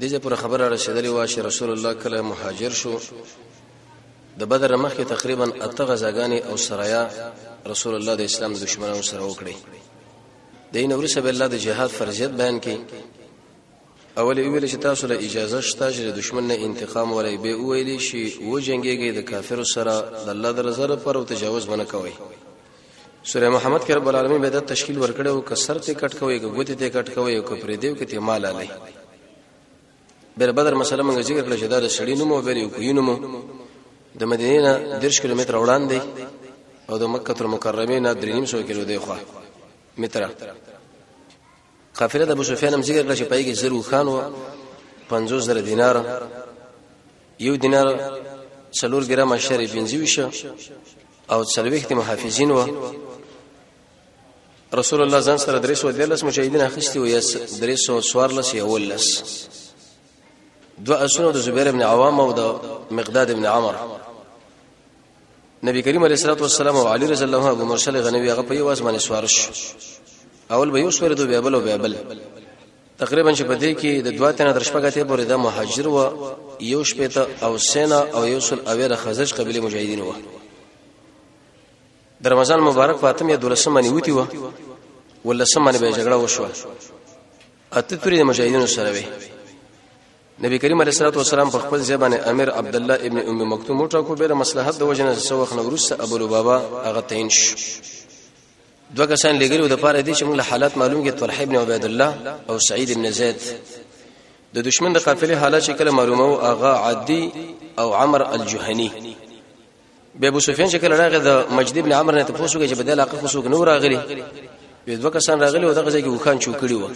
دځه پر خبره رسیدلی و چې رسول الله کله مهاجر شو د بدر مخکې تقریبا اته غزاګانې او سرايا رسول الله د اسلام د دشمنانو سره وکړي دین ورسه به الله د جهاد فرضیت بیان کړي اول ویل چې تاسو له اجازه شته چې د دشمن نه انتقام ولې به ویلي شي و جنگيږي د کافر سره د الله د رضا لپاره او تجاوز ونه کوي سوره محمد کې رب العالمین به د تشکیل ورکړي او کسر ته کټ کوي ګوتې ته کټ کوي او کپرې دیو کې ته مال علي بیر بدر مسله موږ ذکر کړل چې دا د شړی نوم او بری کوی نوم د مدینې نه 10 کیلومتر وړاندې او د مکه تر مکرمه نه 300 کیلو دی خو متره قافله د ابو سفیان هم ذکر کړه چې پای کې زر وخان و 50 زر دینار یو دینار څلور ګرام شر 25 او څلويخت محافظین و رسول الله ځان سره درې سو دلس مجاهدین اخیستی و یا درې سو سوار لس یا ولس دو اسونه د زبیر ابن عوام او د مقداد ابن عمر نبی کریم علیه الصلاه والسلام او علی رضی الله عنه ابو مرسل غنوی هغه په یو اسمانه سوار شو اول به یو سوار دوه بل او بل تقریبا چې په دې کې د دوه تنه درشپګته پورې د مهاجر و یو شپته او سینا او یو سل اویره خزرج قبیله مجاهدین و د رمضان مبارک فاطمه یا دولسمه نیوتی و ولسمه به جګړه وشوه اته تورې مجاهدینو سره وي نبی کریم علیه الصلاه والسلام په خپل ځای باندې امیر عبد الله ابن ام مکتوم وټاکو به د مصلحت د وجنه سو وخت نو ورسره ابو لبابا هغه تعین شو دوه کسان لګیلو د پاره دي چې موږ له حالات معلوم کې طلحه ابن عبید الله او سعید ابن زید د دشمن د قافلې حالات شکل معلومه او اغا عدی او عمر الجهنی به ابو سفیان شکل راغی د مجد ابن عمر نه تاسو کې چې بدل علاقه خو څوک نو راغلی به دوه کسان راغلی او دغه ځای کې وخان چوکړی و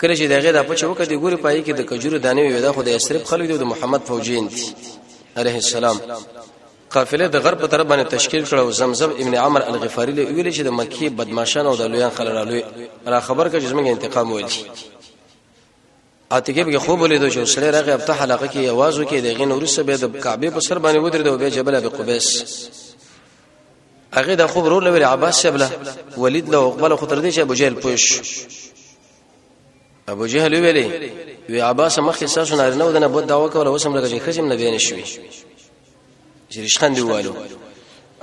کله چې دغه د پچ وکړي ګوري پای کې د کجورو دانې وي دا خو د یسرب خلک دي د محمد فوجین دي عليه السلام قافله د غرب طرف باندې تشکیل کړه او زمزم ابن عمر الغفاری له ویل چې د مکی بدمعشان او د لویان خلک رالوي را خبر کړه چې موږ انتقام ویل شي اتګه به خوب لیدو چې سره راغی په حلقه کې आवाज وکړي د غین ورسره به د کعبه په سر باندې ودرېدو به جبل ابي قبیس هغه د خوب رول لوي عباس صاحب له ولید له عقبه خو تر دې چې ابو جهل پوش ابو جهل ویلې وی عباس مخکې ساسو نه نو د نبوت داوا کوله اوس هم لګی خزم نه بین شوی چې رښخان دی والو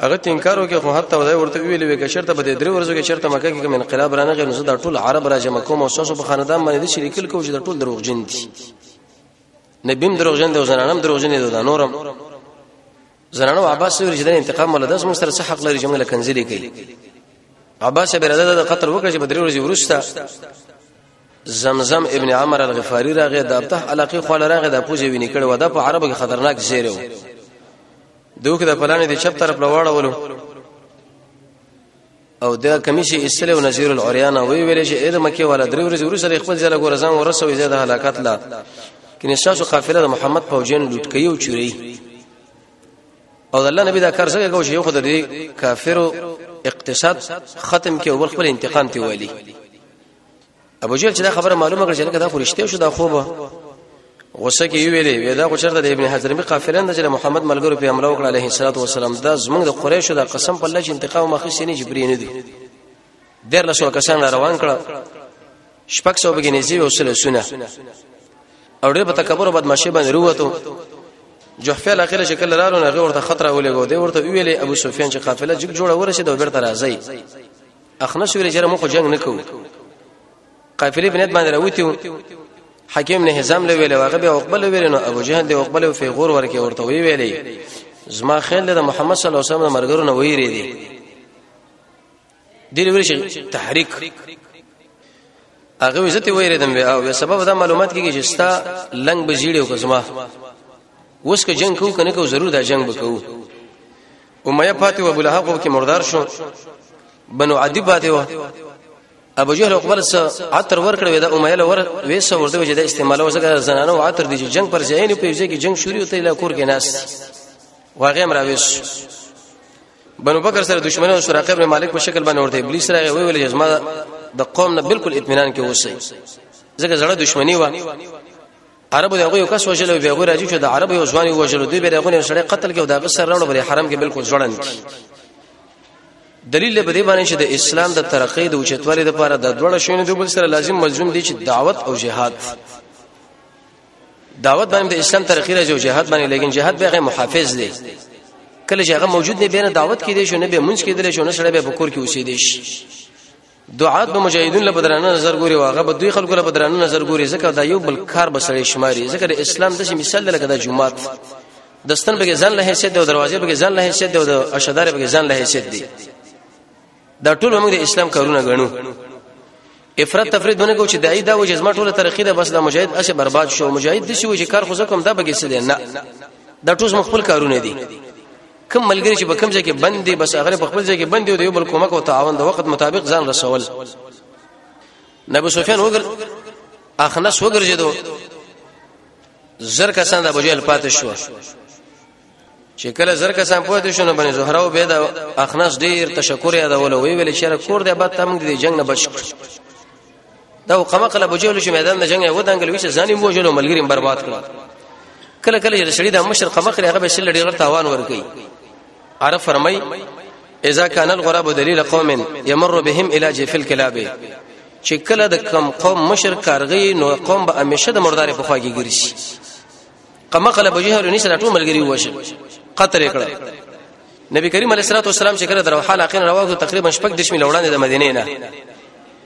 هغه تنکار وکړ خو حتی ودای ورته ویلې وی که شرط به درې ورځو کې شرط مکه کې کوم انقلاب رانه غیر نو دا ټول عرب را جمع کوم او ساسو په خاندان باندې شریکل کوم چې دا ټول دروغجن دي نبیم دروغجن دی او زنانم دروغجن دی دا نورم زنانو عباس سوري چې د انتقام ولا داس موږ سره څه حق لري چې موږ له کنځلې کوي عباس به رضا د قتل وکړ چې بدري ورځې ورسته زمزم ابن عمر الغفاری راغی د ابته علاقه خو راغی د پوجي ویني کړي ودا په عربو کې خطرناک زیره و دوی د پلان دي چپ طرف لواړولو او دا کمیشي اسلام او نذیر العریان وی ویل چې اې د مکه والا درې ورځې ورسره خپل ځای له ګور ځان ورسوي زیاده هلاکت لا کینې شاسو قافله د محمد پوجین لوټ کوي او چوري او الله نبی دا کار څنګه کوي چې یو خدای دې کافرو اقتصاد ختم کې او خپل انتقام ته وایي ابو جهل چې دا خبره معلومه کړه چې لکه دا خو رښتیا شو دا خوب غوسه کې ویلې وې دا خو چرته د ابن حضرمي قافله نه چې محمد ملګرو په حمله وکړه عليه الصلاه والسلام دا زمونږ د قریشو دا قسم په الله چې انتقام مخې سینې جبري نه دي ډېر لسو کسان روان کړه شپږ سو بګې نږدې وسله سونه او ډېر په تکبر او بدمعشي باندې وروته جحفه الاخره شکل لرالو نه غور ته خطر ولګو دی ورته ویلې ابو سفیان چې قافله جګ جوړه ورسېد او بیرته راځي اخنه شو لري چې موږ جنگ نه کوو قافلې بنت باندې راوتیو حکیم نه حزام له ویله هغه به عقبل ویل نو ابو جهل دی عقبل او فیغور ورکه ورته وی ویلې زما خیال ده محمد صلی الله علیه وسلم مرګرو نه ویری دی دی ویل شي تحریک هغه عزت ویری دم او سبب دا معلومات کیږي چې ستا لنګ بجیړو کو زما وس که جنگ کو کنه کو ضرور دا جنگ وکړو امیه پاتې و ابو لهب کې مردار شو بنو عدی پاتې و ابو جهل اکبر سره عطر ور کړو دا امیه لور وېسه ورته وجه د استعمال او زګر زنانه او عطر دي جنگ پر ځای نه پیږي کې جنگ شروع ته لا کور کې ناس واغې مراويش بنو بکر سره دښمن او سراقه ابن مالک په شکل باندې ورته ابلیس راغی وی ویل جزما د قوم نه بالکل اطمینان کې اوسې زګر زړه دښمنی و عربو دغه یو کس وجلو به غو راځي چې د عربو یو ځوان وجلو دی به دغه نه سړی قتل کې او دغه سر راوړ بری حرم کې بالکل ځړن کی دلیل به دې باندې چې د اسلام د ترقې د اوچتوالي لپاره د دوړ شوینې دوبل سره لازم ملزم دي چې دعوت او جهاد دعوت باندې د اسلام ترقې راځي او جهاد باندې لیکن جهاد به محافظ دی کله چې هغه موجود نه بینه دعوت کې دي شو نه به منځ کې دي شو نه سره به بکور کې اوسې دي شي دعات به مجاهدین له بدرانه نظر ګوري واغه به دوی خلکو له بدرانه نظر ګوري ځکه دا یو بل کار به سړی شماري ځکه د اسلام د مثال لکه د جمعات د ستن به ځان له حیثیت او دروازې به ځان له حیثیت او د اشدار به ځان له حیثیت دی دا ټول موږ د اسلام کارونه غنو افراط تفرید باندې کو چې د ایدا و جزمه ټوله ترقی ده بس د مجاهد اشه برباد شو مجاهد د شي و چې کار خو زکم دا بګی څه دی نه دا ټول مخفل کارونه دي کوم ملګری چې په کوم ځای کې بند دي بس هغه په خپل ځای کې بند دي او یو بل کومک او تعاون د وخت مطابق ځان رسول نبی سفیان وګر اخنس وګرځیدو زر کسان د ابو جهل پاتې شو چې کله زر کسان پاتې شو نو باندې زهره او بيد اخنس ډیر تشکر یادول وی ویل چې کور دې بعد تم دې جنگ نه بچ دا قمه قله بوجول شو میدان د جنگ یو دنګل ویشه ځاني بوجلو ملګری برباد کړ کله کله چې شړی د مشر قمه قله هغه شل ډیر تاوان ور کوي عرب فرمای اذا كان الغراب دليل قوم يمر بهم الى جيف الكلاب چې کله د کم قوم مشر کارغي نو قوم به همیشه د مردارې په خواږي ګرځي قمه قله بوجهل نشه ټول ملګری وشه قطر کړه نبی کریم علیه الصلاه والسلام چې کله د روحان اخین رواغو تقریبا شپږ دشمې لوړان د مدینې نه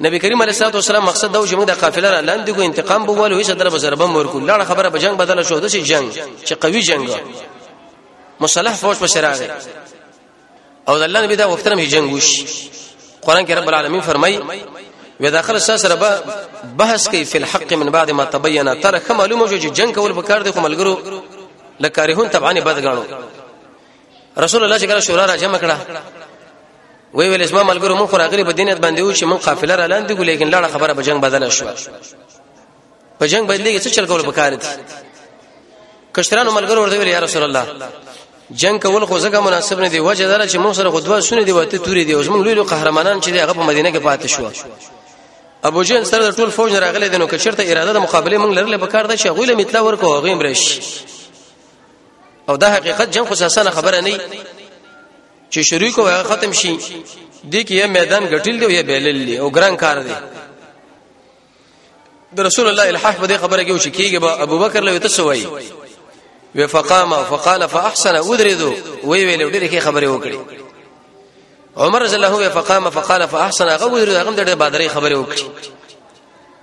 نبی کریم علیه الصلاه والسلام مقصد دا و چې موږ د قافله را لاندې کو انتقام به ولو هیڅ دربه ضربه مور کو لاړه خبره به جنگ بدل شو د شي جنگ چې قوي جنگ مصالح فوج په شراغه او د الله نبی دا وخت نه جنگ وشي قران کې رب العالمین فرمای و داخل اساس ربا بحث کوي فی الحق من بعد ما تبینا تر خه معلومه شو چې جنگ کول به کار دي خو ملګرو لکارهون طبعا بد غاڼو رسول الله چې کله شورا را جمع کړه وی ویل اسما ملګرو مون خراغلی په دینت باندې و چې مون قافله را لاندې ګو لیکن لاړه خبره په جنگ بدل شو په جنگ بدلې څه چل کول پکاره دي کشرانو ملګرو ورته ویل یا رسول الله جنگ کول خو زګه مناسب نه دی وجه دار چې مون سره خدوا شونه دی وته توري دی اوس مون لوی قهرمانان چې هغه په مدینه کې پاتې شو ابو جهل سره ټول فوج راغلی دنو کشرته اراده د مقابله مونږ لرله په کار ده چې غوله متلا ورکو غیم رش او دا حقیقت جنگ خو اساسا خبره نه چې شروع کو ختم شي د کې یو میدان غټل دی او یو بیلل دی او ګران کار دی د رسول الله الحاح په دې خبره کې وشي کېږي به ابو بکر له تاسو وایي و فقام فقال فاحسن ادرذو وی ویل ډېر کې خبره وکړي عمر رضی الله عنه فقام فقال فاحسن غوذر هغه د بدرې خبره وکړي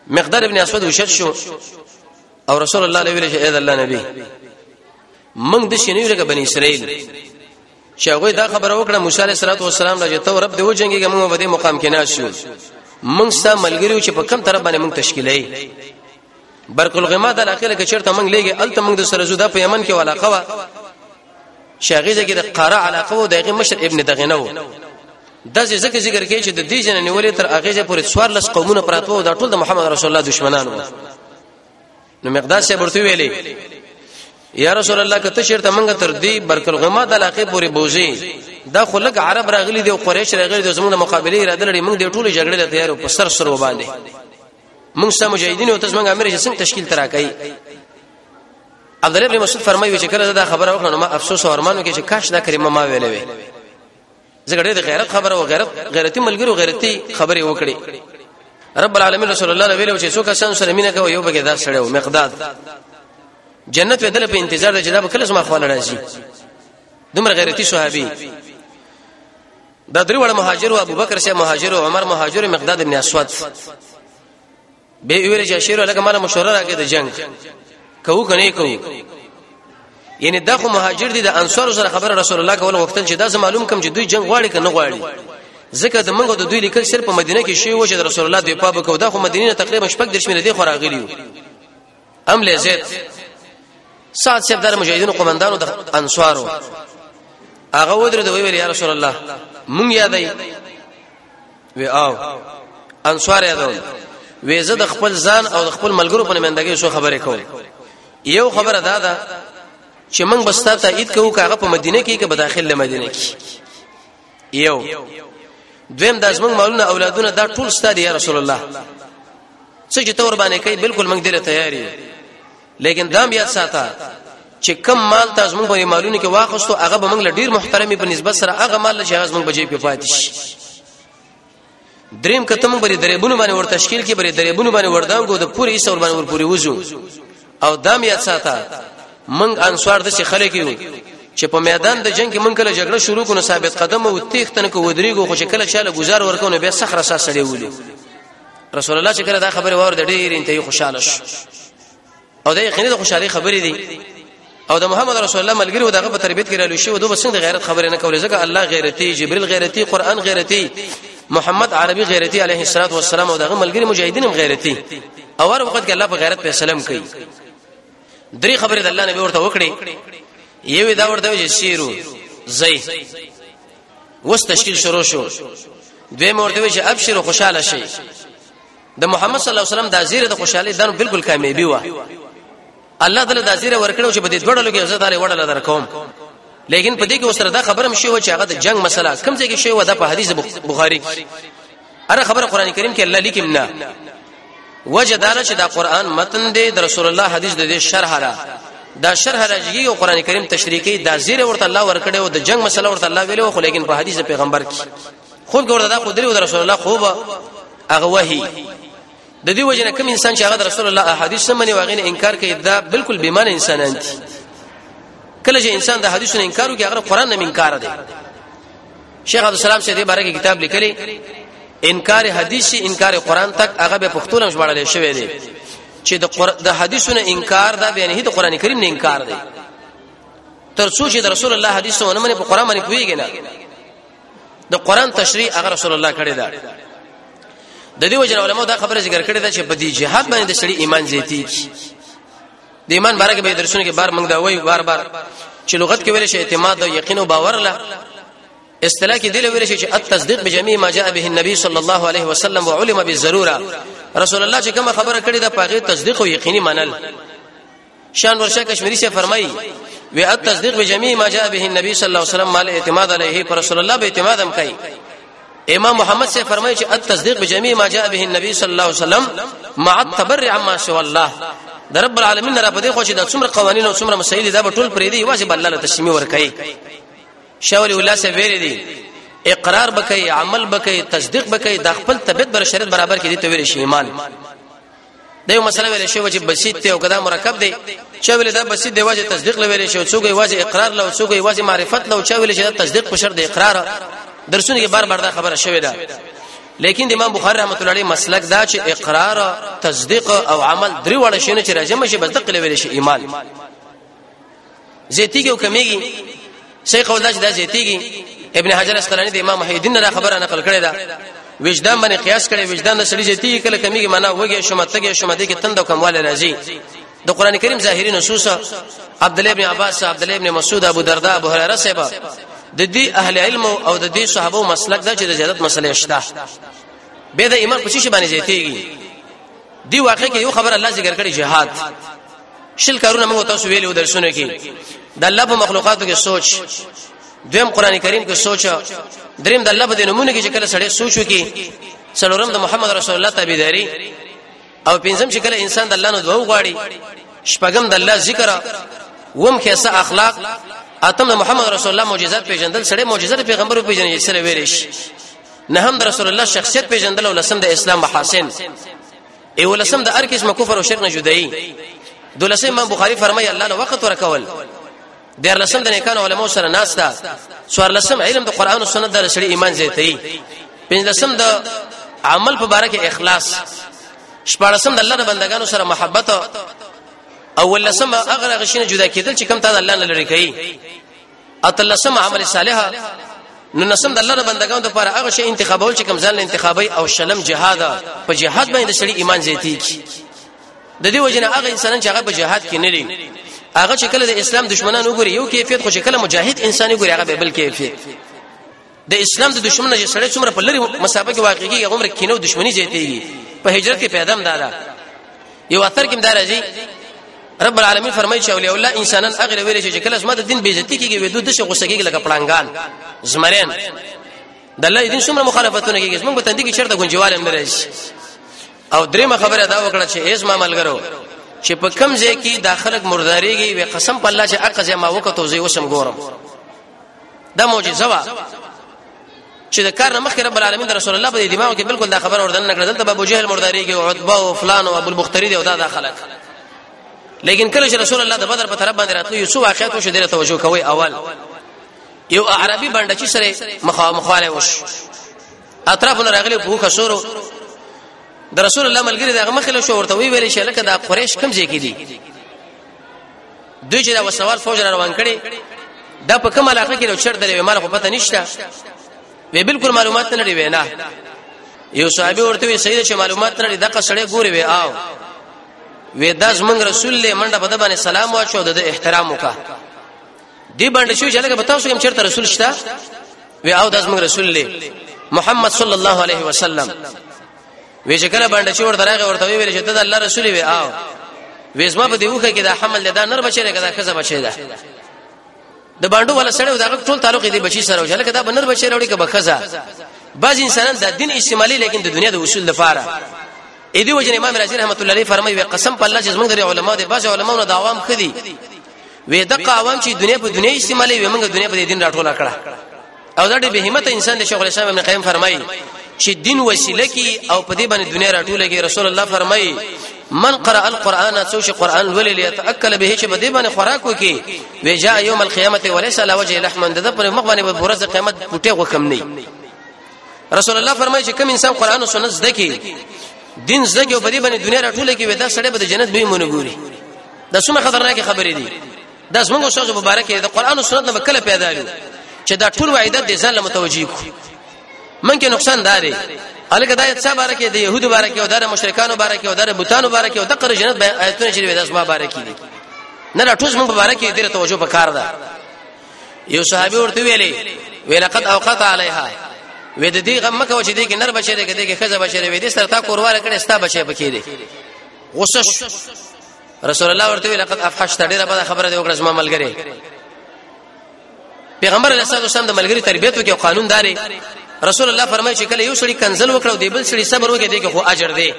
مقدار ابن اسود وشد شو او رسول الله علیه وسلم اې الله نبی موږ د شنو لکه بنی اسرائیل چې هغه دا خبره وکړه موسی علیه السلام له ته رب دی وجنګي موږ په دې مقام کې ناشو موږ ستا ملګریو چې په کم طرف باندې موږ تشکیلای برق الغما د اخره کې چیرته موږ لګي الته موږ د سره زوده په یمن کې ولاقه وا شاغیزه کې د قاره علاقه و دغه مشر ابن دغنه و د ذکر ذکر کې چې د دې جن نیولې تر اغه پورې 14 قومونه پراته و دا ټول د محمد رسول الله دشمنان و نو مقداد صاحب ورته ویلې یا رسول الله کته شرط منګه تر دې برکل غما د علاقې پورې بوزي دا خلک عرب راغلي دي او قریش راغلي دي زموږ د مقابله اراده لري موږ د ټولو جګړې ته تیار او په سر سر وباندې موږ سم مجاهدین او تاسو موږ امر یې څنګه تشکیل ترا کوي عبد الله بن مسعود فرمایي چې کله دا خبره وکړه نو ما افسوس او ارمانو کې چې کاش دا کریمه ما ویلې وي ځکه ډېر غیرت خبره او غیرت غیرتی ملګرو غیرتی خبره وکړي رب العالمین رسول الله ویلو چې څوک سن سره مینه کوي یو بګی دا سره او مقداد جنت ودل په انتظار د جناب کله سم خو لړای شي دومره غیرتی صحابي دا درې وړ مهاجر او ابوبکر شه مهاجر او عمر مهاجر مقداد ابن اسود به ویل چې شیر لکه مال مشوره راکې د جنگ کو کنه کو یعنی دا خو مهاجر دي د انصار سره خبر رسول الله کول وختل چې دا زه معلوم کم چې دوی جنگ غواړي کنه غواړي ځکه د منغو د دوی لیکل صرف په مدینه کې شی و چې رسول الله دوی پابه کو دا خو مدینه تقریبا شپږ درش مینه دی خو راغلی ام لزید سات شپ در مجاهدین قومندانو د انصارو هغه ودره دوی ویل یا رسول الله مونږ یادای وی او انصار یادول وی زه د خپل ځان او د خپل ملګرو په نمائندګۍ شو خبرې کوم یو خبره دا ده چې موږ بس تا تایید کوو کاغه په مدینه کې کې به داخل له مدینه کې یو دویم داس موږ مالونه اولادونه دا ټول ستاسو یا رسول الله څه چې تور باندې کوي بالکل موږ دله تیاری یو لیکن دا بیا ساته چې کم مال تاسو موږ باندې مالونه کې واخستو هغه به موږ له ډیر محترمي په نسبت سره هغه مال چې هغه موږ بچي په پاتې شي دریم کته موږ بری درېبونه باندې ور تشکیل کې بری درېبونه باندې وردانګو د پوری ایسه ور باندې ور پوری وزو او دام یاد ساته موږ انصار د خلک یو چې په میدان د جنگ کې موږ کله جګړه شروع کونه ثابت قدم او تیختن کو ودریګو خو چې کله چاله گزار ورکونه به سخره سره سړی ولي رسول الله چې کله دا خبره وره د ډېر انتهي خوشاله شو او دا یقیني د خوشحالي خبرې دي او د محمد رسول الله ملګری دغه په تربيت کې رالو شي او دوه څنګه غیرت خبره نه کولې ځکه الله غیرتی جبريل غیرتی قران غیرتی محمد عربي غیرتی عليه الصلاه والسلام او دغه ملګری مجاهدین هم غیرتی او هر وخت کې الله په غیرت په سلام کوي درې خبرې د الله نبی ورته وکړي یوه دا ورته چې سیرو زئی وس تشکیل شروع شو دوی مرته وی چې ابشر خوشاله شي د محمد صلی الله علیه وسلم د زیره د خوشحالي دنو بالکل کامیابی و الله تعالی د زیره ورکړو چې په دې دوړلو کې عزت لري وړل درکوم لیکن په دې کې اوسره دا خبره مشي و چې هغه د جنگ مسله کم ځای کې شی و د په حدیث بخاری کې هر خبره قران کریم کې الله لیکم نه وجه دا چې دا قران متن دی د رسول الله حدیث د شرح را دا شرح راځي او قران کریم تشریح کوي دا زیر ورته الله ورکړي او د جنگ مسله ورته الله ویلو خو لیکن په حدیث پیغمبر کې خوب ګوردا دا قدرت او رسول الله خوب هغه وਹੀ د دې وجه نه کوم انسان چې هغه رسول الله احادیث نه مني واغې نه انکار کوي دا بالکل بې معنی انسانان دي کله چې انسان د حدیثونو انکار کوي هغه قران نه انکار دی شیخ عبد السلام سیدی باره کې کتاب لیکلی انکار حدیث انکار قران تک هغه به پښتون هم ژباړل شوی دی چې د د حدیثونو انکار دا بیان هی د قران کریم نه انکار دی تر څو چې د رسول الله حدیث ونه منې په قران باندې پویږي نه د قران تشریح هغه رسول الله کړی دا د دې وجه علماء دا خبره ذکر کړې ده چې په دې جهاد باندې د شری ایمان زیاتی د ایمان باره کې به درسونه کې بار موږ دا وایو بار بار چې لغت کې ویل شي اعتماد او یقین او باور له اصطلاح کې دله ویل شي چې التصدیق بجميع ما جاء به النبي صلی الله علیه وسلم وعلم بالضروره رسول الله چې کوم خبره کړې ده پاغه تصدیق او یقیني منل شان ورشه کشمیری سے فرمایي وی التصدیق بجميع ما جاء به النبي صلی الله علیه وسلم مال اعتماد علیه پر رسول الله به اعتماد هم کوي امام محمد سے فرمائے چې التصدیق بجميع ما جاء به النبي صلی الله علیه وسلم مع التبرع عما سوى الله د رب العالمین را پدې خو چې د څومره قوانین او څومره مسایل دا ټول پرې دی واجب الله له تسمی ور کوي شاول الله سے ویری دی اقرار بکې عمل بکې تصدیق بکې د خپل طبيعت بر شریعت برابر کې دي ته ویری شي ایمان دا یو مسله ویل شو چې بسیط ته او کدا مرکب دی چې ویل دا بسیط دی واجب تصدیق لویل شو څوګي واجب اقرار لو څوګي واجب معرفت لو چې ویل چې تصدیق په شرط اقرار درسونه کې بار بار دا خبره شوې ده لیکن د امام بخاری رحمت الله علیه مسلک دا چې اقرار تصدیق او عمل درې وړ شي نه چې راځم شي بس دقل ویل شي ایمان زیتیږي او کمیږي صحیح قول دا چې دا زیتیږي ابن حجر اسقلانی د امام محی الدین دا خبره نقل کړې ده وجدان باندې قیاس کړي وجدان د سړي زیتیږي کله کمیږي معنا وږي شمتګي شمدې کې تند او کمواله راځي د قران کریم ظاهری نصوص عبد الله ابن عباس عبد الله ابن مسعود ابو دردا ابو هريره سبا د دې اهل علم او د دې صحابه مسلک دا چې د زیادت مسلې شته به د ایمان په شي باندې زیاتېږي دی واقع کې یو خبر الله ذکر کړی جهاد شل کارونه موږ تاسو ویلو درسونه کې د الله په مخلوقاتو کې سوچ دویم قران کریم کې سوچ دریم د الله په نمونه کې چې کله سړی سوچ وکي څلورم د محمد رسول الله تابعداري او پنځم چې کله انسان د الله نه دوه غواړي شپږم د الله ذکر وم کې څه اخلاق اتم د محمد رسول الله معجزات پیژندل سړی معجزات پیغمبر پیژنې سره ویریش نه هم د رسول الله شخصیت پیژندل او لسم د اسلام محاسن ایولسم د هر قسم کفر او شرک نه جدایي دولسم امام بخاری فرمایي الله له وخت ورکول دیر لسم د نیکانو علماء سره ناستا سوار لسم علم د قران او سنت د رسړي ایمان زیاتي پنځ لسم د عمل په باره کې اخلاص شپارسم د الله د بندگانو سره محبت او ولسم هغه غشینه جدا کېدل چې کم تا د الله نه لري کوي اتلسم عمل صالح نو نسم د الله د بندگانو لپاره هغه شی انتخابول چې کوم ځل انتخابي او شلم جهاد په جهاد باندې سړي ایمان زیاتی کی د دې وجنه هغه انسان چې هغه په جهاد کې نه لري هغه چې کله د اسلام دشمنان وګوري یو کیفیت خو چې کله مجاهد انسان وګوري هغه به بل کیفیت د اسلام د دشمن نه سړی څومره په لری مسافه کې واقع کیږي عمر کینه او دشمنی زیاتېږي په هجرت کې پیدا مدا ده یو اثر کې مدار راځي رب العالمین فرمایي چې اولیاء الله انسانان اغله ویل چې کله سمه د دین بی عزتی کیږي ودو د شغو سګي لکه پړنګان زمرین د الله دین څومره مخالفتونه کیږي موږ په تندې کې چیرته ګنجواله نه راځي او دریمه خبره دا وکړه چې ایز ما ملګرو چې په کم ځای کې داخلك مرداريږي وي قسم په الله چې اقزه ما وکړو زه وسم ګورم دا معجزه وا چې د کار مخکې رب العالمین د رسول الله په دماغ کې بالکل دا خبره وردن نه کړل دلته ابو جهل مرداري کې او عتبه او فلان او ابو البختري دی او دا داخله لیکن کله چې رسول الله د بدر په طرف باندې راتلو یو څو واقعیت وشو ډیره توجه کوي اول یو عربي باندې چې سره مخاله وش اطراف نه راغلي په خسورو د رسول الله ملګری دغه مخله شو ورته وی ویل شي لکه د قریش کم ځای کې دي دوی چې دا وسوار فوج را روان کړي دا په کومه علاقه کې چر درې مال خو پته نشته وی بالکل معلومات نه لري وینا یو صحابي ورته وی سید چې معلومات نه لري دغه سړی ګوري وی آو وی دا زمنګ رسول له منډه په دبانې سلام واچو د احترام وکا دی باندې شو چې لکه بتاو شم چرته رسول شته وی آو دا زمنګ رسول له محمد صلی الله علیه وسلم وی چې کله باندې چې ورته راغی ورته ویل چې ته د الله رسول وی او وېزما په دې وخه کې دا حمل دا نر بچی دی کدا خزه بچی ده د باندو ولا سره دا ټول تعلق دی بچی سره وجه لکه دا بنر بچی راوړي کبه خزه بعض انسانان د دین استعمالي لیکن د دنیا د اصول لپاره اې دی وجه امام رازی رحمت الله علیه فرمایي وی قسم په الله چې زمونږ د علماء د بعض علماء نه د عوام خدي وې د قوام چې دنیا په دنیا استعمالي وي موږ دنیا په دین راټوله کړه او دا ډېر به همت انسان دی شیخ الاسلام ابن قیم فرمایي چې دین وسیله کی او په دې باندې دنیا راټوله کی رسول الله فرمایي من قرأ القرآن څو چې قرآن ولې ليتأکل به چې په دې باندې خوراک وکي وجاء يوم القيامه وليس على وجه لحم د پر مخ باندې په ورځ قیامت پټه وکم نه رسول الله فرمایي چې کوم انسان قرآن او سنت زده کی دین زده کی او په دې باندې دنیا راټوله کی ودا سړی به د جنت به مونږ ګوري دا څومره خطرناک خبرې دي دا زموږ استاد مبارک دی د قران او سنت نه کله پیدا لري چې دا ټول وعیدت دي ځان له متوجي کو منکه نقصان داري الګ دایت صاحب بارکه دی يهودو بارکه او د مشرکانو بارکه او د بوتانو بارکه او د قر جنت به آیتونه شریف د اسما بارکه دي نه لا ټوس موږ بارکه دې توجه وکړ دا یو صحابي ورته ویلي ولقد اوقات عليها وې د دې غم مکه چې دې کې نر بچره کې دې کې خزه بچره وې دې سره تا کورواله کړي ستا بچي پکې دي غوسه رسول الله ورته ویل لقد افحشت ډیره بده خبره دی وکړه زما ملګری پیغمبر علیه الصلاه والسلام د ملګری تربیت وکي او قانون داري رسول الله فرمایي چې کله یو سړي کنزل وکړو دی بل سړي صبر وکړي دی خو اجر دی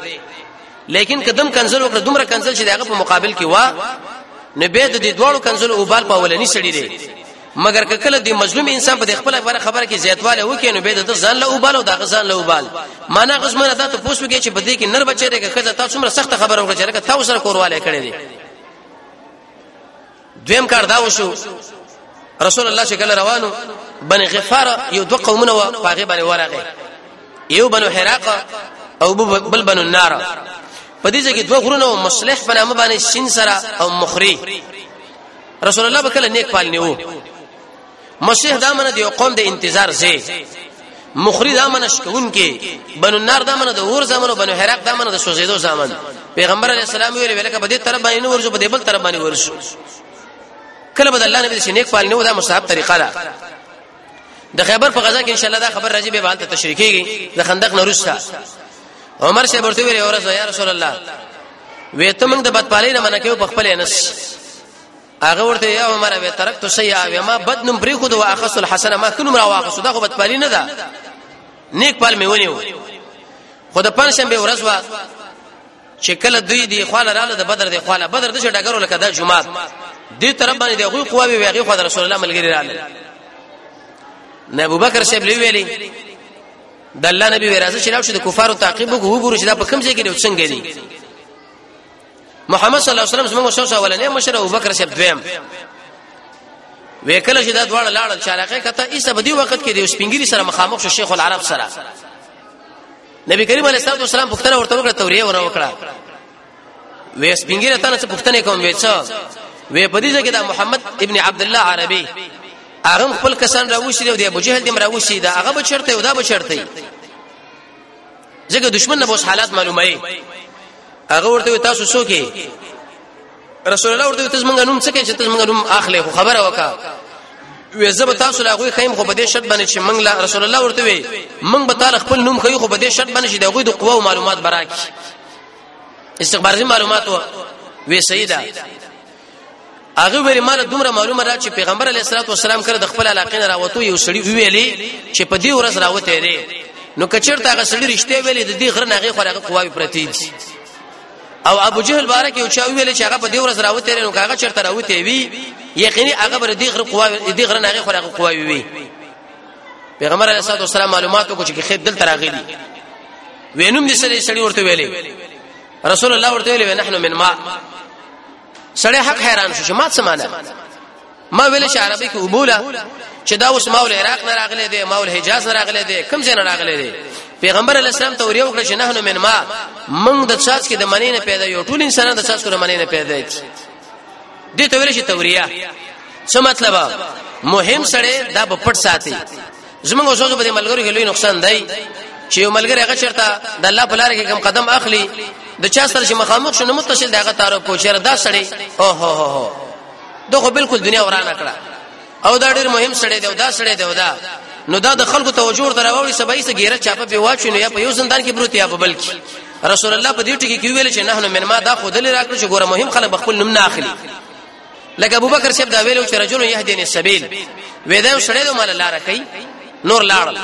لیکن قدم کنزل وکړه دومره کنزل چې دغه په مقابل کې وا نو به د دوړو کنزل او بال په اولنی سړي دی مګر که کله دی مظلوم انسان په خپل خبره خبره کې زیاتواله وکړي نو به د ځان له وبالو د ځان له وبال معنا غزمنه دا ته پوښتنه کوي چې په دې کې نر بچی دی که کله تاسو مر سخت خبره وکړه چې تاسو سره کورواله کړی دی دویم کار دا وشو رسول الله شکل روانو بن غفار یو دو قومونه و پاغه باندې ورغه یو بنو حراق او بل بنو النار په دې ځکه دوه غرونه مصلح په نامه باندې شین سره او مخری رسول الله بکله نیک پال نیو مسیح دا منه دی قوم د انتظار زی مخری دا منه شکون کې بنو نار دا منه د اور زمانو بنو حراق دا منه د سوزیدو زمان پیغمبر علی السلام ویل ولکه په دې طرف باندې ورشو په دې بل طرف باندې ورشو کله بد الله نبی چې نیک پال نیو دا مصاحب طریقه ده د خیبر په غزا کې ان شاء الله دا خبر راځي به حالت تشریح کیږي د خندق نه روستا عمر شه ورته ویل اورز یا رسول الله وې ته موږ د بدپالۍ نه منکه په خپل انس هغه ورته یا عمر وې ترکت سیئا و ما بد نم پری خود واخص الحسن ما کنم را واخص دا خو بدپالۍ نه ده نیک پال مې ونیو خود پنځم به ورځ وا چې کله دوی دی خواله رااله د بدر دی خواله بدر د ډګرو لکه د جمعات دې طرف باندې د غوي قواوي ویغي خو د رسول الله ملګری رااله نه ابو بکر شیب لوي ویلي د الله نبی ورازه چې راو شي د کفارو تعقیب وګورو چې دا په کوم ځای کې دی څنګه دی محمد صلی الله علیه وسلم زموږ شاو شاو ولنه مشر ابو بکر شیب دویم وکله چې دا دواړه لاړل چارقه کته ایسه بدی وخت کې دی سپینګری سره مخامخ شو شیخ العرب سره نبی کریم علیه الصلاه والسلام پښتنه ورته وکړه تورې ور وکړه وې سپینګره تنه څه پښتنه کوم وې څه وې په دې ځکه دا محمد ابن عبد الله عربي هغه خپل کسان راوشي دی ابو جهل دې راوشي دا هغه بچرته او دا بچرته ځکه دشمن نه بوس حالات معلومه هغه ورته تاسو څوک رسول الله ورته تاسو مونږ نوم څه کې چې تاسو مونږ نوم اخلي خو خبره وکا وې زب تاسو لا غوي خیم خو په دې شرط باندې چې مونږ لا رسول الله ورته وې مونږ به تعالی خپل نوم خو په دې شرط باندې چې د غوي د قوا او معلومات براکي استخباراتي معلومات و وې سیدا هغه ویری مال دومره معلومه را چې پیغمبر علیه الصلاه والسلام کړه د خپل علاقې نه راوته یو سړی ویلې چې په دې ورځ راوته دی نو کچرته هغه سړی رښتیا ویلې د دې غره نه هغه خو هغه قواوی پرتی دي او ابو جهل بارک یو چا ویل چې هغه په دې ورځ راوته نو هغه چرته راوته وی یقیني هغه بر دې غره قوا دې غره نه غره قوا وی پیغمبر علیه الصلاه والسلام معلوماتو کو چې خید دل تراغلی وینم دې سړي سړي ورته ویلې رسول الله ورته ویلې نحنو من ماء سړی حق حیران شو چې ما څه معنا ما ویل چې عربي کې وبوله چې دا اوس ماول عراق نه راغلي دي ماول حجاز نه راغلي دي کوم ځای نه راغلي دي پیغمبر علی السلام ته وری وکړه چې نه نو من ما موږ د څاڅ کې د منی نه پیدا یو ټول انسان د څاڅ کې د منی نه پیدا دي دې ته ویل شي توریه څه مطلب مهم سره دا په پټ ساتي زمونږ اوسو په دې ملګرو کې لوی نقصان دی چې یو ملګری هغه چرته د الله په لار کې کوم قدم اخلي د چا سره چې مخامخ شونه متصل دغه تعارف کو چیرې دا سړی او هو هو هو دغه بالکل دنیا ورانه کړه او دا ډیر مهم سړی دی او دا سړی دی او دا نو دا د خلکو توجه ته راوړي سبای سه ګیره چاپه به واچو نو یا په یو زندان کې بروت یا په بل کې رسول الله په دې ټکی کې ویل چې نه نو منما دا خود لري راکړي چې ګوره مهم خلک خپل نوم نه اخلي لکه ابوبکر صاحب دا ویلو چې رجل يهديني السبيل وې دا سړی له مال لار کوي نور لاړل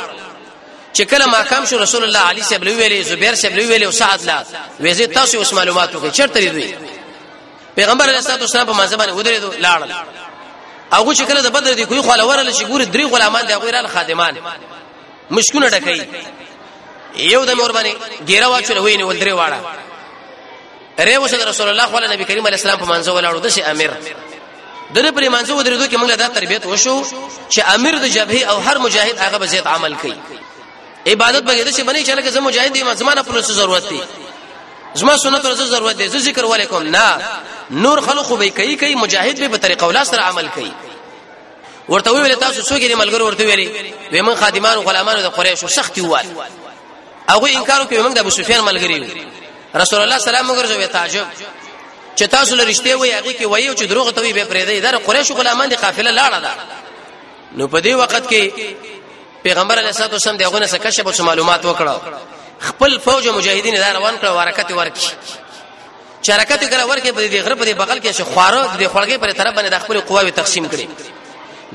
چې کله ما کام شو رسول الله علي صاحب لوي ویلي زبیر صاحب لوي ویلي او سعد لا وې تاسو اوس معلومات وکړئ چرته دی پیغمبر علیه الصلاه والسلام په منځ باندې ودرېدو لاړل هغه چې کله د بدر دی کوی خاله ورل چې ګوري درې غلامان دی غویرال خادمان مشکونه ډکې یو د مور باندې ګیره واچول ویني ول درې واړه اره وشو رسول الله صلی نبی کریم علی السلام په منځو ولاړو د شي امیر د دې پرې منځو درې دوه کې موږ دا تربیت وشو چې امیر د جبهه او هر مجاهد هغه به زیات عمل کوي عبادت به دې چې بنې چې لکه زمو مجاهد دې زمانه پر څه ضرورت دی زما سنت ورته ضرورت دی زه ذکر ولیکم نه نور خلق به کوي کوي مجاهد به په طریقه ولا سره عمل کوي ورته ویل تاسو څو کې ملګرو ورته ویلي وې من خادمان غلامانو د قریشو سختي وال هغه انکار کوي موږ د ابو سفیان ملګری رسول الله سلام وګرځوي تعجب چې تاسو لريشته وي هغه کې وایي چې دروغ ته وي به پرې دی در قریش غلامان دي قافله لاړه ده نو په دې وخت کې پیغمبر علیه الصلاه والسلام دغه نه څه کشف او معلومات وکړه خپل فوج مجاهدین دا روان کړ حرکت ورکی چرکت کړه ورکه په دې غره په دې بغل کې چې خواره د خړګې پر طرف باندې د خپل قواوی تقسیم کړي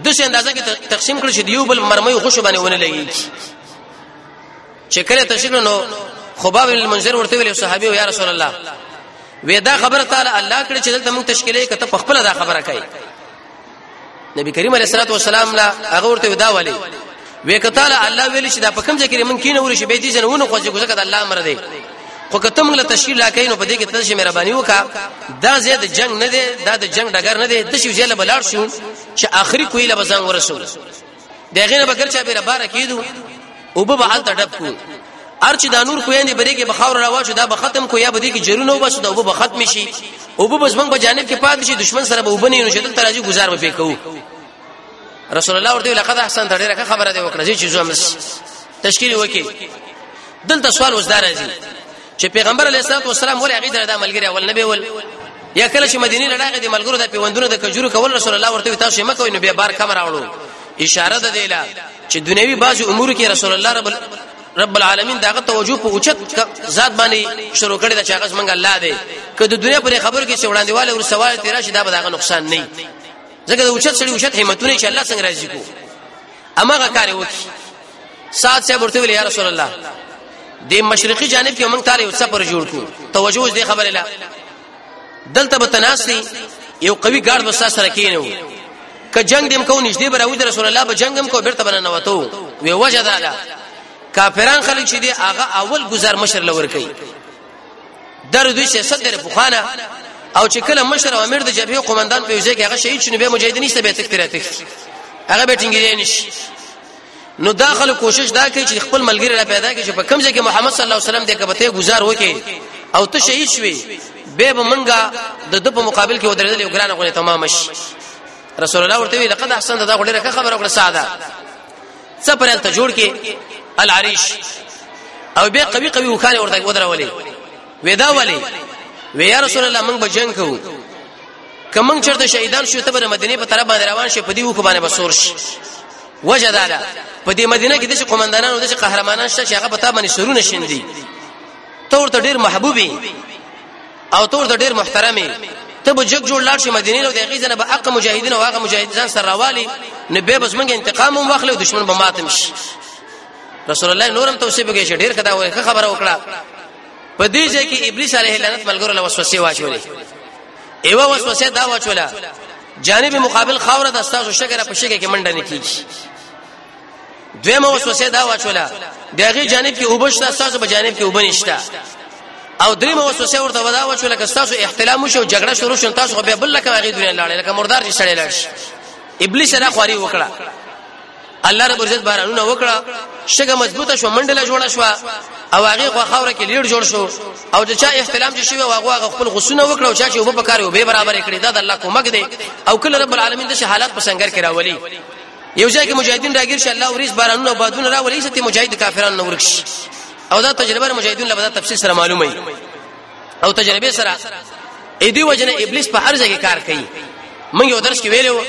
د څه اندازه کې تقسیم کړي چې دیو بل مرمۍ خوشو باندې ونه لګي چې کله تشریف نو خباب بن المنذر ورته ویل صحابي یا رسول الله وې دا خبره تعالی الله کړې چې دلته موږ تشکیلې کته په خپل دا خبره کوي نبی کریم علیه الصلاه والسلام لا هغه ورته ودا ولي وې کته الله ویل چې دا په کوم ځای کې مونږ کینه ورشي به دې جنونه خوځي ګوزه کته الله امر دی خو کته موږ له تشکیل لا کینو په دې کې تاسو مهرباني وکا دا زید جنگ نه دی دا د جنگ ډګر نه دی د شي جیل بلار شو چې اخري کویله بزنګ ورسول د غینه بغیر چا به بار کېدو او به حال ته ډب کو ارچ دا نور کویندې بری کې بخاور راواچو دا به ختم کو یا به دې کې جرونه وبس دا به ختم شي او به بس موږ په جانب کې پاتې شي دشمن سره به وبني نو شدل تراجي گزار به پکو رسول الله ورته لقد احسن ته ډیره خبره دی وکړه چې زومس تشکیل وکي دلته سوال وزدار راځي چې پیغمبر علیه الصلاه والسلام ولې هغه د ملګری اول نبی ول یا کله چې مدینه لړاغه د ملګرو د پیوندونو د کجورو کول رسول الله ورته تاسو مکه وینو به بار کم راوړو اشاره ده دیلا چې دنیوي باج امور کې رسول الله رب رب العالمین داغه توجه په اوچت ذات باندې شروع کړی دا چې هغه څنګه الله دی که د دنیا پر خبر کې وړاندې والے ور سوال تیرا شي دا به داغه نقصان نه ځکه د اوچت سړي اوچت همتونه چې الله څنګه راځي کو امغه کار وکي سات صاحب ورته ویل یا رسول الله د مشرقي جانب کې موږ تعالی یو سفر جوړ کو توجه دې خبره لا دلته به تناسي یو قوي ګارد وستا سره کینو که جنگ دیم کو نږدې به راوځي رسول الله به جنگ هم کو بیرته بننه وته وی وجه دا ده کافران خلک چې دی هغه اول گذر مشر لور کوي در دوی سیاست لري په خانه او چې کله مشر او امیر د جبهه قومندان په یوځای کې هغه شهید شنو به مجاهد نشته به تک تر تک هغه به ټینګی نشي نو داخل کوشش دا کوي چې خپل ملګری را پیدا کړي چې په کوم ځای کې محمد صلی الله علیه وسلم د کبته گزار وکړي او ته شهید شوي به به منګه د د په مقابل کې ودرېدل یو ګران غونې تمام شي رسول الله ورته وی لقد احسنت دا غوډه خبره وکړه ساده څه پر الته جوړ کې العريش او به قوي قوي وخاله ورته ودرولې ودا ولي وی یا رسول الله موږ به جنگ کوو کمن چرته شهیدان شو ته به مدینه په طرف باندې روان شي په دې وکړه باندې بسور شي وجه دا ده په دې مدینه کې د څه قومندانانو د څه قهرمانان شته چې هغه په تابانه سرونه شیندي ته ورته ډیر محبوبي او تور د ډیر محترمي ته به جګ جوړ لاړ شي مدینه له دغه ځنه به حق مجاهدین او هغه مجاهدان سره راوالي نه به بس موږ انتقام هم واخلو دشمن به ماتم شي رسول الله نورم توصیه وکړي چې ډیر کدا وایي خبره وکړه په دې ځای کې ابلیس علیه لعنت ملګرو له وسوسې واچولې ایوه وسوسه دا واچوله جانب مقابل خاور د استاد شګره په شګه کې منډه نه کیږي دویمه وسوسه دا واچوله دغه جانب کې وبشتا تاسو په جانب کې وبنشتا او دریمه وسوسه ورته ودا واچوله که تاسو احتلام وشو جګړه شروع شون تاسو به بل لکه هغه دنیا لاړې لکه مردار چې سړی لاړ شي ابلیس را خواري وکړه الله رب عزت بارانونه وکړه شګه مضبوطه شو منډله جوړه شو او هغه غو خوره کې لیر جوړ شو او د چا احتلام چې شوی واغه هغه خپل غسونه وکړو چا چې وب پکاره وب برابر کړی دا د الله کومک دی او کله رب العالمین د حالات په سنگر کې راولي یو ځای کې مجاهدین راګیر شي الله اوریس بارانونه او بادونه راولي چې مجاهد کافرانو نور شي او دا تجربه مجاهدین له تفصیل سره معلومه او تجربه سره اې دی وجنه ابلیس په هر ځای کې کار کوي موږ یو درس کې ویلو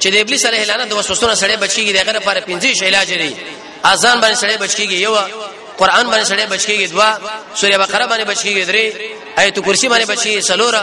چې د ابلیس علیه لعنت د وسوسونو سره بچیږي دغه لپاره پنځه شی علاج لري اذان باندې سره بچیږي یو قران باندې سره بچیږي دوا سوره بقره باندې بچیږي درې آیت کرسی باندې بچیږي سلوره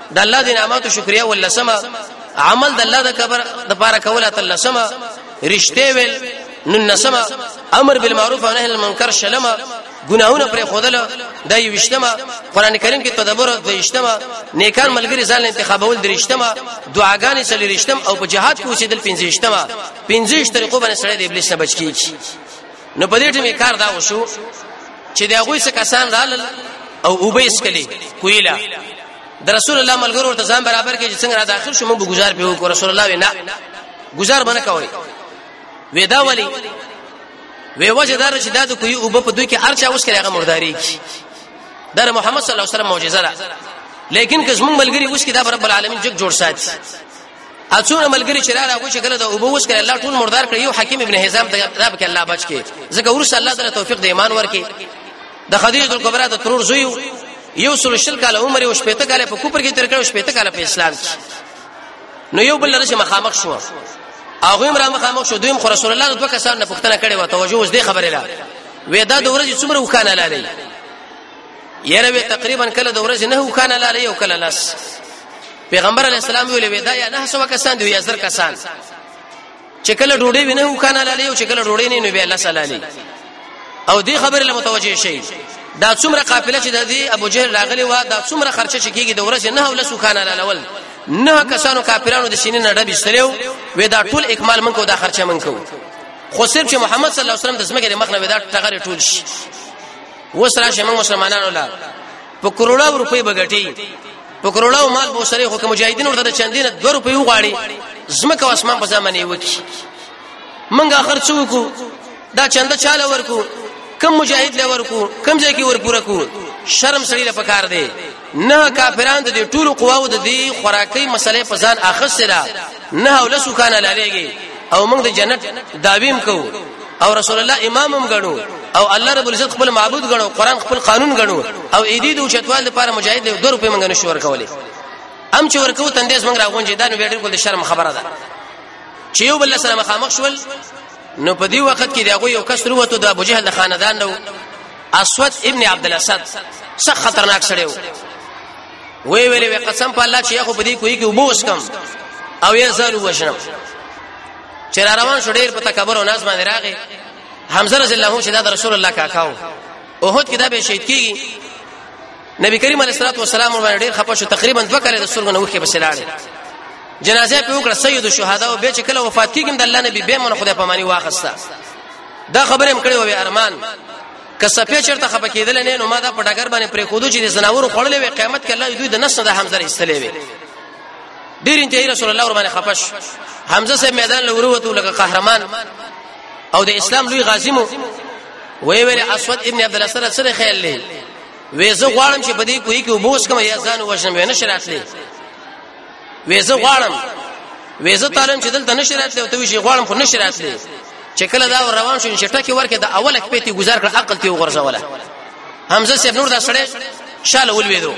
د الله د نعمتو شکریا ولسمه عمل د الله د کبر د پاره کوله تلسمه رښتې ویل نن نسمه امر بالمعروف او نهی عن المنکر شلمه ګناهونه پر خودل د یوشتمه قران کریم کې تدبر د یشتمه نیکان ملګری ځان انتخابول د یشتمه دعاګانې سره یشتم او په جهاد کې اوسېدل پنځه یشتمه پنځه طریقو باندې سره د ابلیس نه بچ کیږي نو په دې ټیم کار دا وشو چې دا غوي څه کسان رالل او وبېس کلی کویلا د رسول الله ملګرو ته ځان برابر کې چې څنګه را داخل شوم به گزار پیو کو رسول الله وینا گزار باندې کوي ودا ولی وی وجه دار چې دا د کوی او په دوی کې ارچا اوس کې هغه مرداري کی دا محمد صلی الله علیه وسلم معجزه ده لیکن که زمون ملګری اوس کې دا رب العالمین جګ جوړ ساتي اڅونه ملګری چې را راغو چې کله دا ابو وس کړه الله ټول مردار کړ یو حکیم ابن حزام ته دا به الله بچ کې ځکه ورس الله تعالی توفیق د ایمان ورکې د خدیجه الکبرا د ترور زوی یو سل شل کال عمر او شپته کال په کوپر کې تر کړو شپته کال په اسلام کې نو یو بل لري مخامخ شو هغه هم را مخامخ شو دویم خو رسول الله دوه کسان نه پښتنه کړي و توجه اوس دې خبره لا وېدا د ورځې څومره وکانه لاله یره به تقریبا کله د ورځې نه وکانه لاله یو کله لس پیغمبر علی السلام ویل ودا یا نه سو کسان دی یا زر کسان چې کله ډوډۍ وینه وکانه لاله یو چې کله ډوډۍ نه نو به الله سلاله او دې خبره له متوجه شي دا څومره قافله چې د دې ابو جهل راغلی و دا څومره خرچه چې کیږي د ورځې نه ولس وکانه لاله ول نه کسانو کافرانو د سینې نه ډبې سلیو وې دا ټول اکمال منکو دا خرچه منکو خو صرف چې محمد صلی الله علیه وسلم د زمګر مخ نه وې دا ټغره ټول شي اوس راشه موږ مسلمانانو لا په کروڑا روپۍ بغټي په کروڑا مال بو سره خو مجاهدین ورته چندین 2 روپۍ وغاړي زمکه اسمان په ځمانه وکی منګه خرڅو کو دا چند چاله ورکو کم مجاهد لور کو کم ځای کې ور پوره کو شرم سړي لپاره کار دی نه کافران د دې ټولو قواو د دې خوراکي مسلې په ځان اخستې ده نه ولسو کان لالېږي او موږ د جنت داویم کوو او رسول الله امام هم غنو او الله رب العزت خپل معبود غنو قران خپل قانون غنو او ایدی د چتوال لپاره مجاهد له 2 روپې منګ نشو ورکولې ام چې ورکو تندیس منګ راغون چې دا نو ویډر کول د شرم خبره ده چې یو بل سره مخامخ شول نو په دې وخت کې دغه یو کس وروته د ابو جهل خاندان نو اسود ابن عبد الاسد څه خطرناک سره و وی ویلې وی قسم په الله چې یو په دې کوی کې وبوس کم او یې ځان وښنم چې روان شو ډیر په تکبر او ناز باندې راغی حمزه رضی الله عنه چې دا رسول الله کاکاو اوهد کې دا به شهید کیږي نبی کریم علیه الصلاه والسلام باندې ډیر خپه شو تقریبا دوه کاله د سرګ نه وخه بسلاړي جنازه په وکړه سید الشهدا او به چې کله وفات کیږم د الله نبی به من خدای پامانی واخستا دا خبره هم کړې و ارمان که سپې چرته خپه کېدل نه نو ما دا په ډګر باندې پرې خودو چې زناور خړلې وي قیامت کې الله دوی د نس د حمزه ایستلې وي ډیر انتهایی رسول الله ور باندې خپش حمزه سه میدان لوروته لکه قهرمان او د اسلام لوی غازی مو وی ویل اسود ابن عبد الاسد سره خیال لې وې زه غواړم چې په دې کوی کې وبوس کوم یا ځان وژنم نه شراتلې وې زه غواړم وې زه طالب چې دلته نشراتلې او ته وی غواړم خو نشراتلې چې کله دا روان شو چې ټکی ورکه د اوله کې پېتی گزار کړ عقل ته وغورځوله حمزه سیب نور دا سړی شاله ولویدو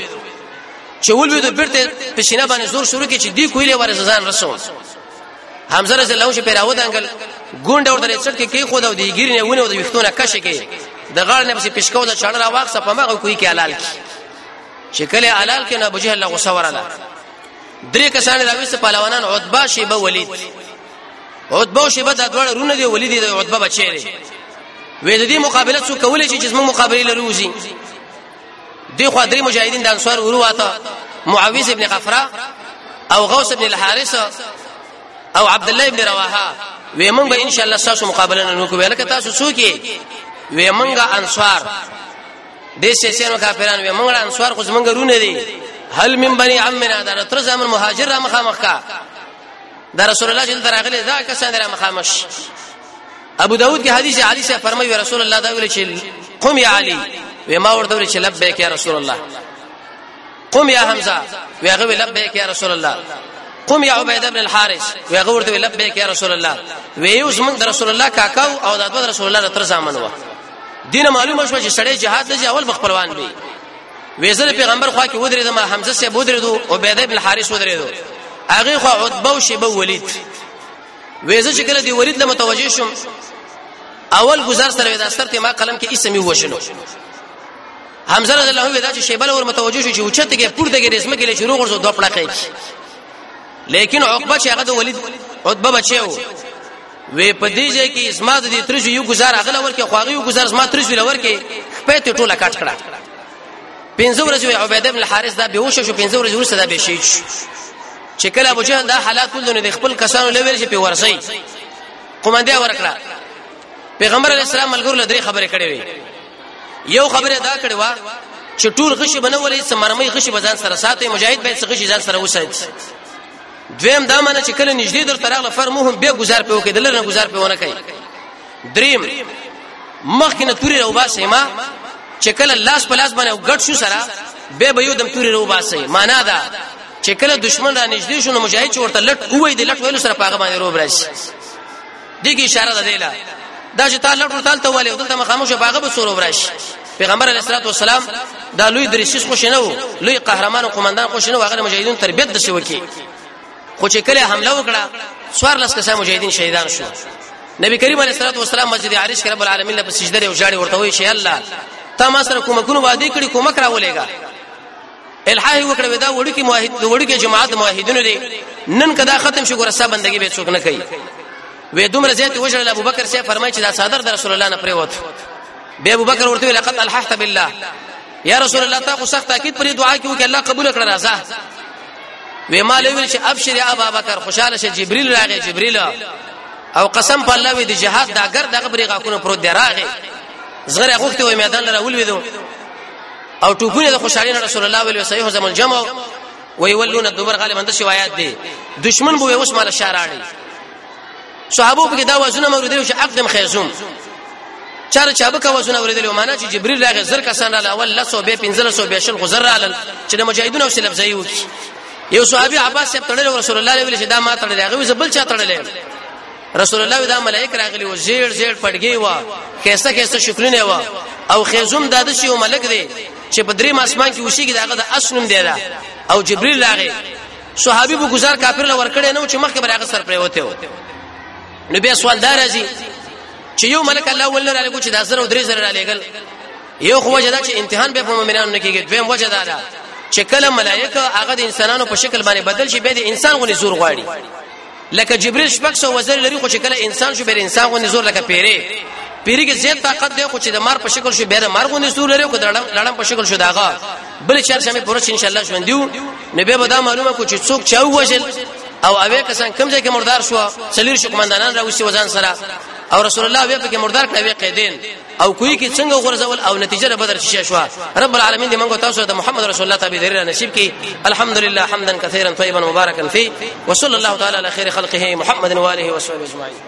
چې ولویدو بیرته پښینه باندې زور شروع کی چې دی کویلې ورځ ځان رسو حمزه رضی الله عنه پیراو دنګل ګوند اور درې څټ کې کې خو دا دی ګیرنه ونه او د وختونه کشه کې د غاړ نه پسې پښکو د چاړه را واخ په مغه کوی کې حلال کی چې کله حلال کې نه بجه الله غصه وراله درې کسان راويسته پهلوانان عتبه شیبه ولید عتبه شیبه د دوړ رونه دی ولید دی عتبه بچی دی وې د دې مقابله څو کولې چې زموږ مقابله لروزي دی خو درې مجاهدین د انصار ورواته معوذ ابن غفرا او غوث ابن الحارث او عبد الله ابن رواحه وې مونږ به ان شاء الله تاسو مقابله نه وکړو لکه تاسو څوک یې وې مونږ انصار د سیسینو کافران وې مونږ انصار خو زمونږ رونه دي هل من بني عمنا دا تر زمن مهاجر را مخامخ کا دا رسول الله جل دراغله دا کسان را مخامش ابو داود کې حدیث علی سے فرمایي رسول الله دا ویل چې قم یا علی وې ما ورته ویل چې لبیک یا رسول الله قم یا حمزه وې هغه لبیک یا رسول الله قم یا عبید ابن الحارث وې هغه ورته ویل لبیک یا رسول الله وې اوس موږ رسول الله کاکا او د رسول الله تر ځامن و دین معلومه شو چې سړی جهاد لږه اول بخپلوان وي وېزل پیغمبر خو کې ودرې د حمزه سه بودرې دو عبید ابن الحارث ودرې دو هغه خو عتبه او شیبه ولید وېزه چې کله دی ورید له متوجه شوم اول گزار سره دا سترته ما قلم کې اسمي وشنو حمزه رضی الله عنه دا چې شیبل ور متوجه شو چې اوچته کې پورته کې رسمه کې شروع ورسو دوه پړه کوي لیکن عقبه چې هغه د ولید عتبه بچیو وې په دې ځای کې اسما د دې ترجو یو گزار اغله ورکه خواغي یو گزار اسما ترجو لور کې په ته ټوله کټ کړه پنځه ورځې عبید ابن الحارث دا بهوش شو پنځه ورځې ورسره دا بشیج چې کله ابو جهل دا حالات ولید نو د خپل کسانو لویل چې په ورسي قومندې ورکړه پیغمبر علی السلام ملګرو له درې خبرې کړې وي یو خبره دا کړې و چې ټول غشي بنولې سمرمې غشي بزان سره ساتي مجاهد به غشي ځان سره وساتي دویم دا معنی چې کله نږدې در تراغله فرمو هم به گزار په وکړي دلته گزار په ونه کوي دریم مخکې نه توري راو باسه ما چې کله لاس په لاس باندې غټ شو سره به به یو دم توري راو باسه معنا دا چې کله دشمن را نږدې شو نو مجاهد چې ورته لټ وای دی لټ ویلو سره پاغه باندې روب راشي دغه اشاره ده دیلا دا چې تعالی ټول تعالی ته ولې دلته مخامخ شو پاغه به سور روب راشي پیغمبر علیه الصلاه والسلام دا لوی درشش خوش نه وو لوی قهرمان او قومندان خوش نه وو هغه مجاهدون تربیت د شوکی خو چې کله حمله وکړه سوار لس کسان مجاهدین شهیدان شو نبی کریم علیه الصلاه والسلام مسجد عائشه رب العالمین له سجده لري او جاړي ورته وی شي الله تا ما سره کوم کوم وعده کړی کوم کرا ولېګا الحاح وکړه ودا وړو کې موحد وړو کې جماعت موحدینو دي نن کدا ختم شو ګرسا بندگی به څوک نه کوي وې دومره زیات وجل ابو بکر سي فرمایي چې دا صادر د رسول الله نه پریوت به ابو بکر ورته لقد الححت بالله یا رسول الله تاسو سخت تاکید پر دعا کې وکړه الله قبول کړه راځه وی مال ویل چې ابشر یا ابا بکر خوشاله شه جبريل راغی جبريل او قسم په الله وی د جهاد دا ګر دغه بری غاکونه پروت دی راغی زغره غوښته وی میدان لره ولویدو او ټوپونه د خوشالي رسول الله ویل صحیح زمون جمع وی ولونه دوبر غالبا د شوایات دی دشمن بو اوس مال شاراړي صحابو په دا وازونه موریدل چې اقدم خیزوم چار چا به کا وازونه اوریدل او معنا چې جبريل راغی زر کسان را اول لسو به 1500 به شل غزر رالل چې د مجاهدونو سره لفظي وو یو صحابي عباس صاحب تړل رسول الله علیه وسلم دا ما تړل هغه زبل چا تړل رسول الله دا ملائک راغلی و زیر زیر پړګي و کیسه کیسه شکرینه و او خیزوم داده شی او ملک دی چې په دریم اسمان کې وشيږي داغه د اسنم دی دا او جبريل راغی صحابي به گزار کافر له ور کړی نه چې مخکې به هغه سر پریوته و نو بیا سوال دار راځي چې یو ملک الله ولر علی کو چې د 1000 او 3000 را لېګل یو خو وجه دا چې امتحان به په مؤمنانو نه کېږي دویم وجه دا ده چې کله ملائکه هغه د انسانانو په شکل باندې بدل شي به د انسان غونې زور غواړي لکه جبريل شپږ سو وزر لري خو چې کله انسان شو بیر انسان غو نزور لکه پیری پیری کې زیات طاقت دی خو چې د مار په شکل شو بیر مار غو نزور لري خو د لړم په شکل شو داغه بل چار شمه پرش ان شاء الله ژوند دیو نه به دا معلومه کو چې څوک چا وژل او اوې کسان کم ځای کې مردار شو سلیر شو قومندانان راوسی وزن سره او رسول الله وې په کې مردار کړه وې قیدین او کوی کې څنګه غرزول او نتیجه د بدر شې شو رب العالمین دې موږ تاسو ته محمد رسول الله تعالی دې نصیب کړي الحمدلله حمدا كثيرا طيبا مباركا فيه وصلى الله تعالى على خير خلقه محمد واله وصحبه اجمعين